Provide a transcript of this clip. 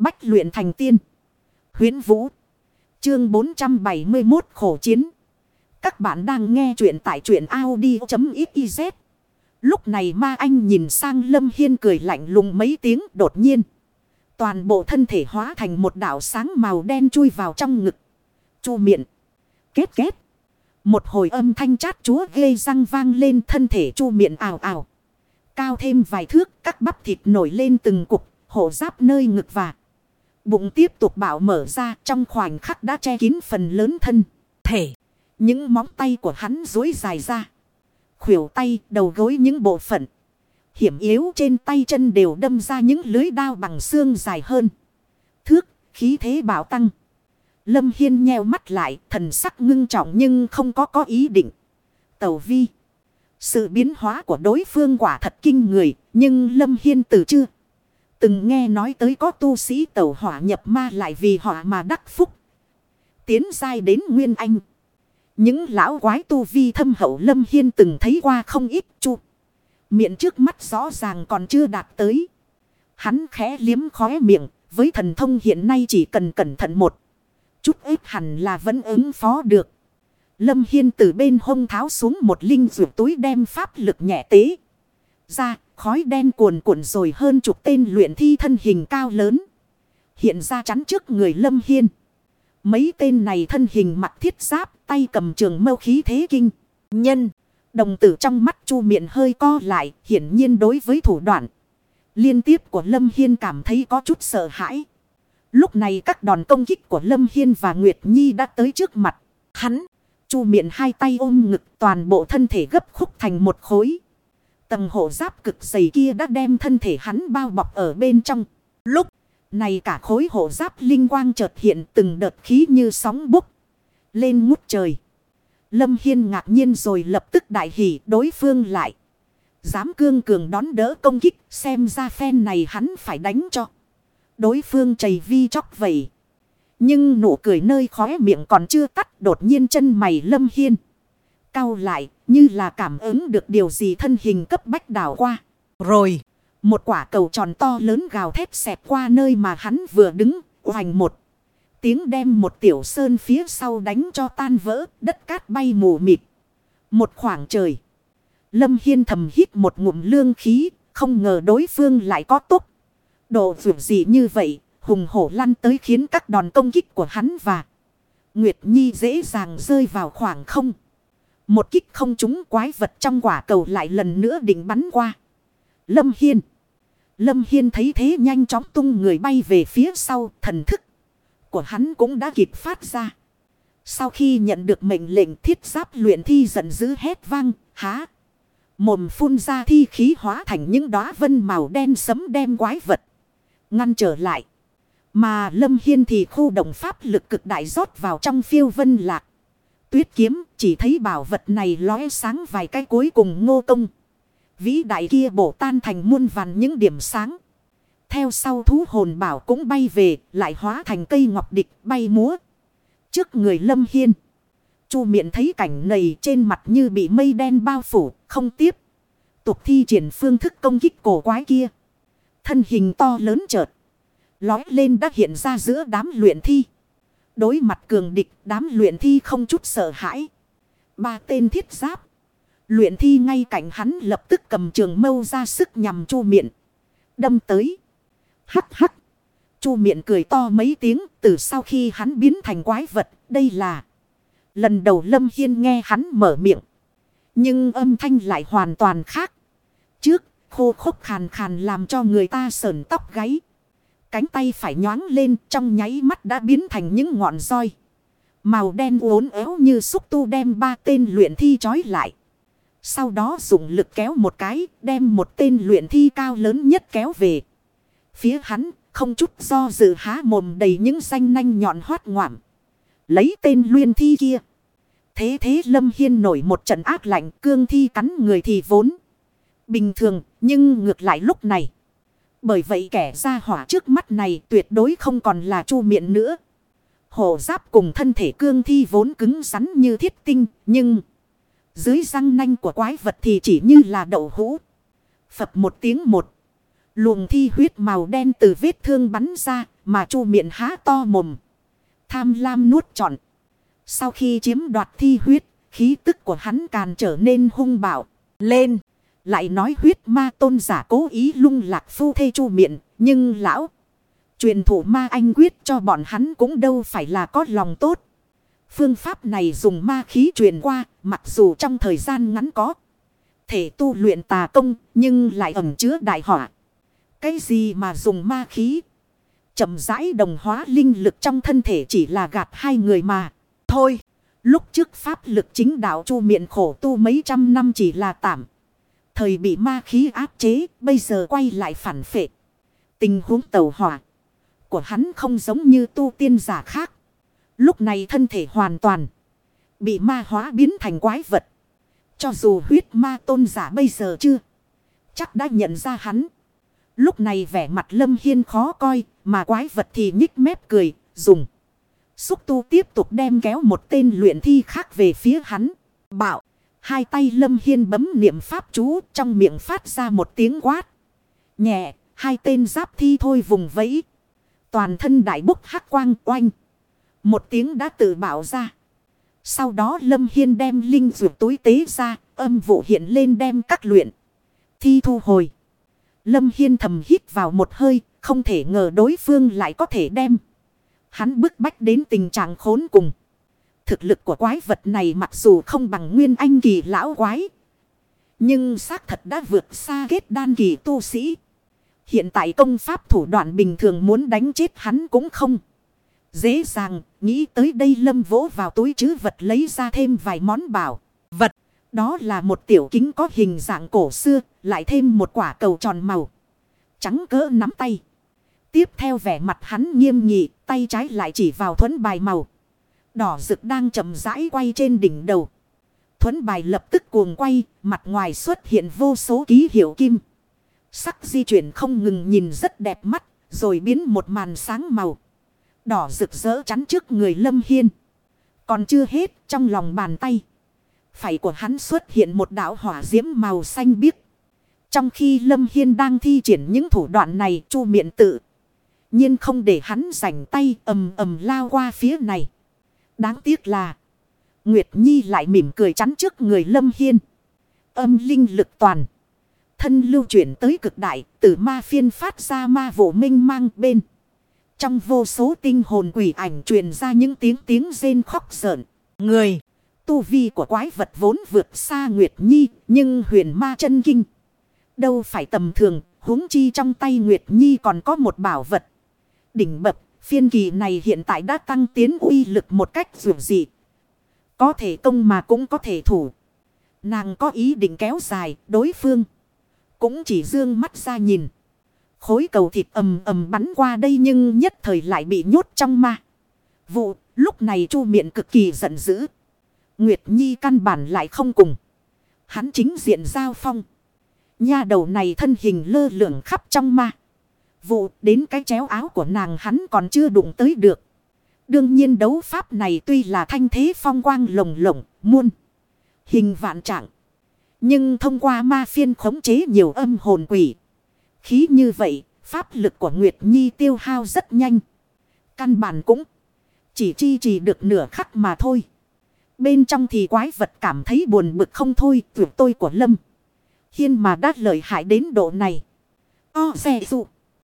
Bách luyện thành tiên. Huyến Vũ. Chương 471 khổ chiến. Các bạn đang nghe truyện tại truyện Audi.xyz. Lúc này ma anh nhìn sang Lâm Hiên cười lạnh lùng mấy tiếng đột nhiên. Toàn bộ thân thể hóa thành một đảo sáng màu đen chui vào trong ngực. Chu miệng. Kết kết. Một hồi âm thanh chát chúa ghê răng vang lên thân thể chu miệng ảo ảo. Cao thêm vài thước, các bắp thịt nổi lên từng cục, hộ giáp nơi ngực và. Bụng tiếp tục bảo mở ra trong khoảnh khắc đã che kín phần lớn thân. Thể. Những móng tay của hắn dối dài ra. Khuỷu tay, đầu gối những bộ phận. Hiểm yếu trên tay chân đều đâm ra những lưới đao bằng xương dài hơn. Thước, khí thế bảo tăng. Lâm Hiên nheo mắt lại, thần sắc ngưng trọng nhưng không có có ý định. Tẩu vi. Sự biến hóa của đối phương quả thật kinh người, nhưng Lâm Hiên từ chưa. Từng nghe nói tới có tu sĩ tẩu hỏa nhập ma lại vì họ mà đắc phúc. Tiến dai đến Nguyên Anh. Những lão quái tu vi thâm hậu Lâm Hiên từng thấy qua không ít chu. Miệng trước mắt rõ ràng còn chưa đạt tới. Hắn khẽ liếm khóe miệng, với thần thông hiện nay chỉ cần cẩn thận một. Chút ít hẳn là vẫn ứng phó được. Lâm Hiên từ bên hông tháo xuống một linh rượu túi đem pháp lực nhẹ tế. Ra, khói đen cuồn cuộn rồi hơn chục tên luyện thi thân hình cao lớn. Hiện ra chắn trước người Lâm Hiên. Mấy tên này thân hình mặt thiết giáp, tay cầm trường mâu khí thế kinh. Nhân, đồng tử trong mắt chu miệng hơi co lại, hiển nhiên đối với thủ đoạn. Liên tiếp của Lâm Hiên cảm thấy có chút sợ hãi. Lúc này các đòn công kích của Lâm Hiên và Nguyệt Nhi đã tới trước mặt. Hắn, chu miệng hai tay ôm ngực toàn bộ thân thể gấp khúc thành một khối. Tầng hộ giáp cực dày kia đã đem thân thể hắn bao bọc ở bên trong. Lúc này cả khối hộ giáp linh quang chợt hiện từng đợt khí như sóng bốc. Lên ngút trời. Lâm Hiên ngạc nhiên rồi lập tức đại hỉ đối phương lại. Dám cương cường đón đỡ công kích, xem ra phen này hắn phải đánh cho. Đối phương chảy vi chóc vậy. Nhưng nụ cười nơi khóe miệng còn chưa tắt, đột nhiên chân mày Lâm Hiên. Cao lại như là cảm ứng được điều gì thân hình cấp bách đảo qua. Rồi, một quả cầu tròn to lớn gào thép xẹp qua nơi mà hắn vừa đứng, hoành một. Tiếng đem một tiểu sơn phía sau đánh cho tan vỡ, đất cát bay mù mịt. Một khoảng trời. Lâm Hiên thầm hít một ngụm lương khí, không ngờ đối phương lại có tốt. Độ vượt gì như vậy, hùng hổ lăn tới khiến các đòn công kích của hắn và Nguyệt Nhi dễ dàng rơi vào khoảng không. Một kích không trúng quái vật trong quả cầu lại lần nữa định bắn qua. Lâm Hiên. Lâm Hiên thấy thế nhanh chóng tung người bay về phía sau thần thức. Của hắn cũng đã kịp phát ra. Sau khi nhận được mệnh lệnh thiết giáp luyện thi giận dữ hét vang, há. Mồm phun ra thi khí hóa thành những đóa vân màu đen sấm đem quái vật. Ngăn trở lại. Mà Lâm Hiên thì khu động pháp lực cực đại rót vào trong phiêu vân lạc tuyết kiếm, chỉ thấy bảo vật này lóe sáng vài cái cuối cùng ngô công. Vĩ đại kia bổ tan thành muôn vàn những điểm sáng. Theo sau thú hồn bảo cũng bay về, lại hóa thành cây ngọc địch bay múa. Trước người lâm hiên. Chu miệng thấy cảnh này trên mặt như bị mây đen bao phủ, không tiếp. Tục thi triển phương thức công kích cổ quái kia. Thân hình to lớn chợt. Lói lên đã hiện ra giữa đám luyện thi. Đối mặt cường địch, đám luyện thi không chút sợ hãi. Ba tên thiết giáp. Luyện thi ngay cạnh hắn lập tức cầm trường mâu ra sức nhằm chu miệng. Đâm tới. Hắc hắc. Chu miệng cười to mấy tiếng, từ sau khi hắn biến thành quái vật. Đây là. Lần đầu Lâm Hiên nghe hắn mở miệng. Nhưng âm thanh lại hoàn toàn khác. Trước, khô khốc khàn khàn làm cho người ta sờn tóc gáy. Cánh tay phải nhoáng lên, trong nháy mắt đã biến thành những ngọn roi. Màu đen uốn éo như xúc tu đem ba tên luyện thi trói lại. Sau đó dùng lực kéo một cái, đem một tên luyện thi cao lớn nhất kéo về. Phía hắn, không chút do dự há mồm đầy những xanh nanh nhọn hoát ngoảm. Lấy tên luyện thi kia. Thế thế Lâm Hiên nổi một trận ác lạnh, cương thi cắn người thì vốn. Bình thường, nhưng ngược lại lúc này. Bởi vậy kẻ ra hỏa trước mắt này tuyệt đối không còn là chu miệng nữa. Hổ giáp cùng thân thể cương thi vốn cứng rắn như thiết tinh, nhưng dưới răng nanh của quái vật thì chỉ như là đậu hũ. Phập một tiếng một. Luồng thi huyết màu đen từ vết thương bắn ra mà chu miệng há to mồm. Tham lam nuốt trọn. Sau khi chiếm đoạt thi huyết, khí tức của hắn càng trở nên hung bạo. Lên! Lại nói huyết ma tôn giả cố ý lung lạc phu thê chu miệng, nhưng lão... Truyền thủ ma anh quyết cho bọn hắn cũng đâu phải là có lòng tốt. Phương pháp này dùng ma khí truyền qua, mặc dù trong thời gian ngắn có. Thể tu luyện tà công, nhưng lại ẩm chứa đại họa. Cái gì mà dùng ma khí? chậm rãi đồng hóa linh lực trong thân thể chỉ là gạt hai người mà. Thôi, lúc trước pháp lực chính đạo chu miệng khổ tu mấy trăm năm chỉ là tạm. Thời bị ma khí áp chế, bây giờ quay lại phản phệ. Tình huống tàu hỏa của hắn không giống như tu tiên giả khác. Lúc này thân thể hoàn toàn bị ma hóa biến thành quái vật. Cho dù huyết ma tôn giả bây giờ chưa chắc đã nhận ra hắn. Lúc này vẻ mặt lâm hiên khó coi, mà quái vật thì nhích mép cười, dùng. Xúc tu tiếp tục đem kéo một tên luyện thi khác về phía hắn. Bảo, hai tay lâm hiên bấm niệm pháp chú trong miệng phát ra một tiếng quát. Nhẹ, hai tên giáp thi thôi vùng vẫy. Toàn thân đại búc hắc quang oanh. Một tiếng đã tự bảo ra. Sau đó lâm hiên đem linh dược túi tế ra, âm vụ hiện lên đem các luyện. Thi thu hồi. Lâm Hiên thầm hít vào một hơi, không thể ngờ đối phương lại có thể đem. Hắn bức bách đến tình trạng khốn cùng. Thực lực của quái vật này mặc dù không bằng nguyên anh kỳ lão quái. Nhưng xác thật đã vượt xa kết đan kỳ tu sĩ. Hiện tại công pháp thủ đoạn bình thường muốn đánh chết hắn cũng không. Dễ dàng, nghĩ tới đây lâm vỗ vào túi chứ vật lấy ra thêm vài món bảo. Vật, đó là một tiểu kính có hình dạng cổ xưa, lại thêm một quả cầu tròn màu. Trắng cỡ nắm tay. Tiếp theo vẻ mặt hắn nghiêm nghị, tay trái lại chỉ vào thuẫn bài màu. Đỏ rực đang chậm rãi quay trên đỉnh đầu. Thuấn bài lập tức cuồng quay, mặt ngoài xuất hiện vô số ký hiệu kim. Sắc di chuyển không ngừng nhìn rất đẹp mắt, rồi biến một màn sáng màu. Đỏ rực rỡ chắn trước người Lâm Hiên. Còn chưa hết, trong lòng bàn tay. Phải của hắn xuất hiện một đạo hỏa diễm màu xanh biếc. Trong khi Lâm Hiên đang thi triển những thủ đoạn này chu miệng tự. nhiên không để hắn rảnh tay ầm ầm lao qua phía này. Đáng tiếc là. Nguyệt Nhi lại mỉm cười chắn trước người Lâm Hiên. Âm linh lực toàn. Thân lưu chuyển tới cực đại. Từ ma phiên phát ra ma vụ minh mang bên. Trong vô số tinh hồn quỷ ảnh truyền ra những tiếng tiếng rên khóc sợn. Người. Tu vi của quái vật vốn vượt xa Nguyệt Nhi. Nhưng huyền ma chân kinh đâu phải tầm thường, huống chi trong tay Nguyệt Nhi còn có một bảo vật. Đỉnh bập, phiên kỳ này hiện tại đã tăng tiến uy lực một cách dù dị. Có thể công mà cũng có thể thủ. Nàng có ý định kéo dài, đối phương. Cũng chỉ dương mắt ra nhìn. Khối cầu thịt ầm ầm bắn qua đây nhưng nhất thời lại bị nhốt trong ma. Vụ, lúc này chu miệng cực kỳ giận dữ. Nguyệt Nhi căn bản lại không cùng. Hắn chính diện giao phong. Nha đầu này thân hình lơ lửng khắp trong ma. Vụ đến cái chéo áo của nàng hắn còn chưa đụng tới được. Đương nhiên đấu pháp này tuy là thanh thế phong quang lồng lộng, muôn. Hình vạn trạng. Nhưng thông qua ma phiên khống chế nhiều âm hồn quỷ. Khí như vậy, pháp lực của Nguyệt Nhi tiêu hao rất nhanh. Căn bản cũng chỉ chi trì được nửa khắc mà thôi. Bên trong thì quái vật cảm thấy buồn bực không thôi, tuyệt tôi của Lâm. Hiên mà đắt lợi hại đến độ này. O xe dụ.